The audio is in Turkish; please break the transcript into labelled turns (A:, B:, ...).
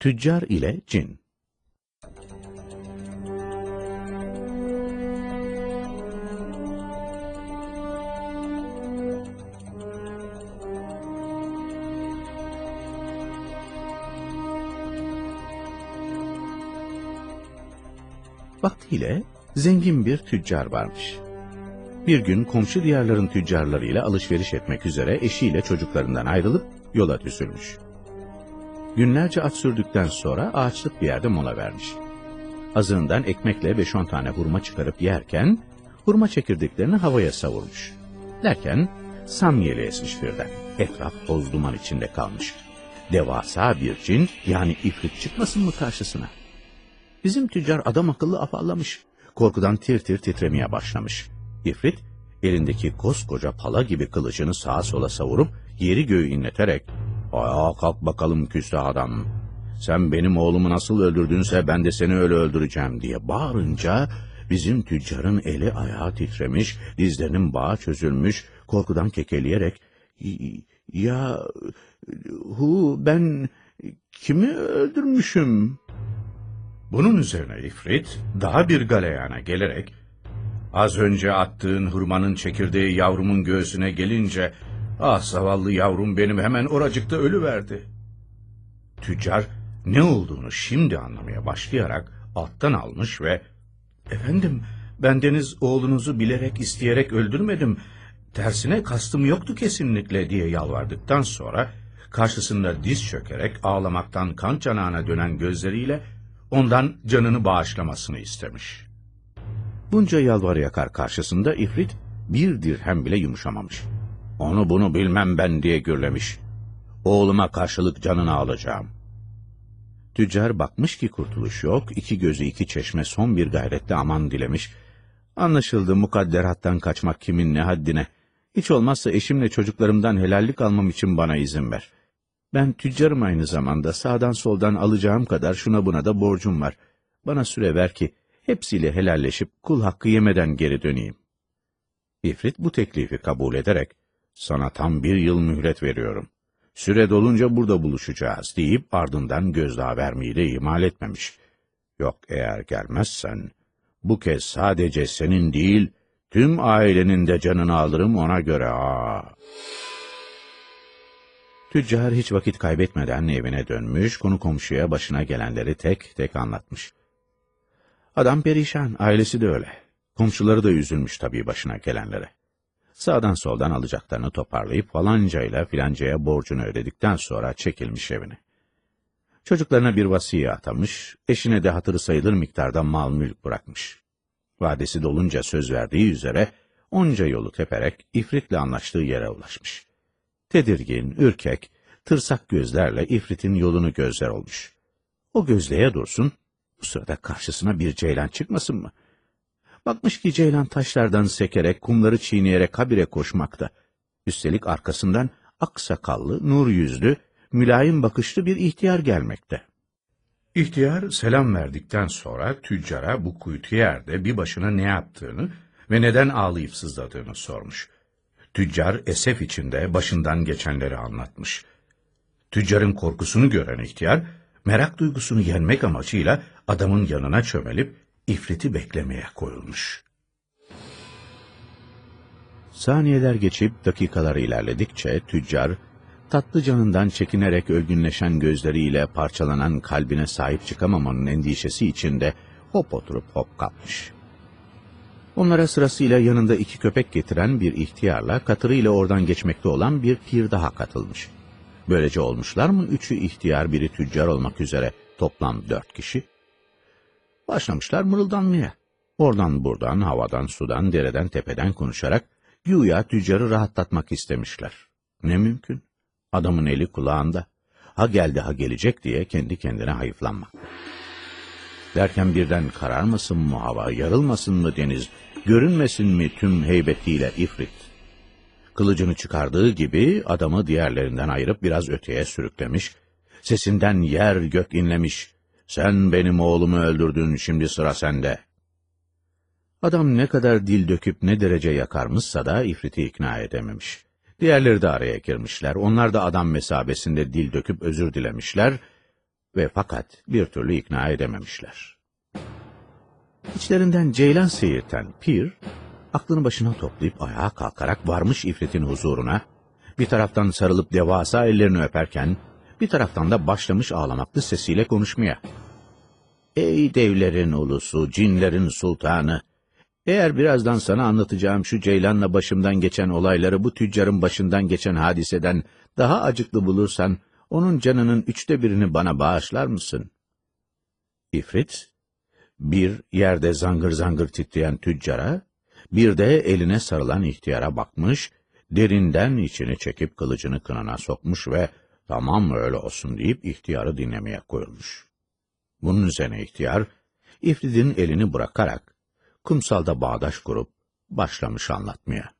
A: Tüccar ile Cin Vaktiyle zengin bir tüccar varmış. Bir gün komşu diyarların tüccarlarıyla alışveriş etmek üzere eşiyle çocuklarından ayrılıp yola düzülmüş. Günlerce at sürdükten sonra ağaçlık bir yerde mola vermiş. Azığından ekmekle beş on tane hurma çıkarıp yerken, hurma çekirdeklerini havaya savurmuş. Derken, samyeli esmiş birden. Etraf toz duman içinde kalmış. Devasa bir cin, yani ifrit çıkmasın mı karşısına? Bizim tüccar adam akıllı afallamış. Korkudan tir tir titremeye başlamış. İfrit, elindeki koskoca pala gibi kılıcını sağa sola savurup, yeri göğü inleterek, ''Ayağa kalk bakalım küstah adam. Sen benim oğlumu nasıl öldürdünse ben de seni öyle öldüreceğim.'' diye bağırınca, bizim tüccarın eli ayağı titremiş, dizlerinin bağı çözülmüş, korkudan kekeleyerek, ''Ya, hu ben kimi öldürmüşüm?'' Bunun üzerine ifrit daha bir galeyana gelerek az önce attığın hurmanın çekirdeği yavrumun göğsüne gelince ah zavallı yavrum benim hemen oracıkta ölüverdi. Tüccar ne olduğunu şimdi anlamaya başlayarak alttan almış ve efendim bendeniz oğlunuzu bilerek isteyerek öldürmedim tersine kastım yoktu kesinlikle diye yalvardıktan sonra karşısında diz çökerek ağlamaktan kan canağına dönen gözleriyle ondan canını bağışlamasını istemiş. Bunca yalvar yakar karşısında ifrit bir dirhem bile yumuşamamış. Onu bunu bilmem ben diye gürlemiş. Oğluma karşılık canını alacağım. Tüccar bakmış ki kurtuluş yok, iki gözü iki çeşme son bir gayretle aman dilemiş. Anlaşıldı mukadderattan kaçmak kimin ne haddine. Hiç olmazsa eşimle çocuklarımdan helallik almam için bana izin ver. Ben tüccarım aynı zamanda sağdan soldan alacağım kadar şuna buna da borcum var. Bana süre ver ki hepsiyle helalleşip kul hakkı yemeden geri döneyim. İfrit bu teklifi kabul ederek sana tam bir yıl mühlet veriyorum. Süre dolunca burada buluşacağız deyip ardından gözdağı vermeyi de ihmal etmemiş. Yok eğer gelmezsen bu kez sadece senin değil tüm ailenin de canını alırım ona göre ha. Tüccar hiç vakit kaybetmeden evine dönmüş, konu komşuya başına gelenleri tek tek anlatmış. Adam perişan, ailesi de öyle. Komşuları da üzülmüş tabii başına gelenlere. Sağdan soldan alacaklarını toparlayıp falancayla filancaya borcunu ödedikten sonra çekilmiş evine. Çocuklarına bir vasiye atamış, eşine de hatırı sayılır miktarda mal mülk bırakmış. Vadesi dolunca söz verdiği üzere onca yolu teperek ifritle anlaştığı yere ulaşmış. Tedirgin, ürkek, tırsak gözlerle ifritin yolunu gözler olmuş. O gözleye dursun, bu sırada karşısına bir ceylan çıkmasın mı? Bakmış ki ceylan taşlardan sekerek, kumları çiğneyerek habire koşmakta. Üstelik arkasından aksakallı, nur yüzlü, mülayim bakışlı bir ihtiyar gelmekte. İhtiyar selam verdikten sonra tüccara bu kuytu yerde bir başına ne yaptığını ve neden ağlayıp sızladığını sormuş. Tüccar esef içinde başından geçenleri anlatmış. Tüccarın korkusunu gören ihtiyar, merak duygusunu yenmek amacıyla adamın yanına çömelip ifriti beklemeye koyulmuş. Saniyeler geçip dakikalar ilerledikçe tüccar, tatlı canından çekinerek ölgünleşen gözleriyle parçalanan kalbine sahip çıkamamanın endişesi içinde hop oturup hop kalkmış. Onlara sırasıyla yanında iki köpek getiren bir ihtiyarla katırıyla oradan geçmekte olan bir pir daha katılmış. Böylece olmuşlar mı üçü ihtiyar biri tüccar olmak üzere toplam dört kişi? Başlamışlar mırıldanmaya. Oradan buradan, havadan, sudan, dereden, tepeden konuşarak güya tüccarı rahatlatmak istemişler. Ne mümkün? Adamın eli kulağında. Ha geldi ha gelecek diye kendi kendine hayıflanmak. Derken birden kararmasın mı hava, yarılmasın mı deniz, görünmesin mi tüm heybetiyle ifrit? Kılıcını çıkardığı gibi adamı diğerlerinden ayırıp biraz öteye sürüklemiş, sesinden yer gök inlemiş, sen benim oğlumu öldürdün, şimdi sıra sende. Adam ne kadar dil döküp ne derece yakarmışsa da ifriti ikna edememiş. Diğerleri de araya girmişler, onlar da adam mesabesinde dil döküp özür dilemişler ve fakat bir türlü ikna edememişler. İçlerinden ceylan seyirten Pir, aklını başına toplayıp ayağa kalkarak varmış ifritin huzuruna, bir taraftan sarılıp devasa ellerini öperken, bir taraftan da başlamış ağlamaklı sesiyle konuşmaya. Ey devlerin ulusu, cinlerin sultanı! Eğer birazdan sana anlatacağım şu ceylanla başımdan geçen olayları bu tüccarın başından geçen hadiseden daha acıklı bulursan, onun canının üçte birini bana bağışlar mısın? İfrit, bir yerde zangır zangır titreyen tüccara, bir de eline sarılan ihtiyara bakmış, derinden içini çekip kılıcını kınana sokmuş ve tamam öyle olsun deyip ihtiyarı dinlemeye koyulmuş. Bunun üzerine ihtiyar, İfrit'in elini bırakarak, kumsalda bağdaş kurup, başlamış anlatmaya.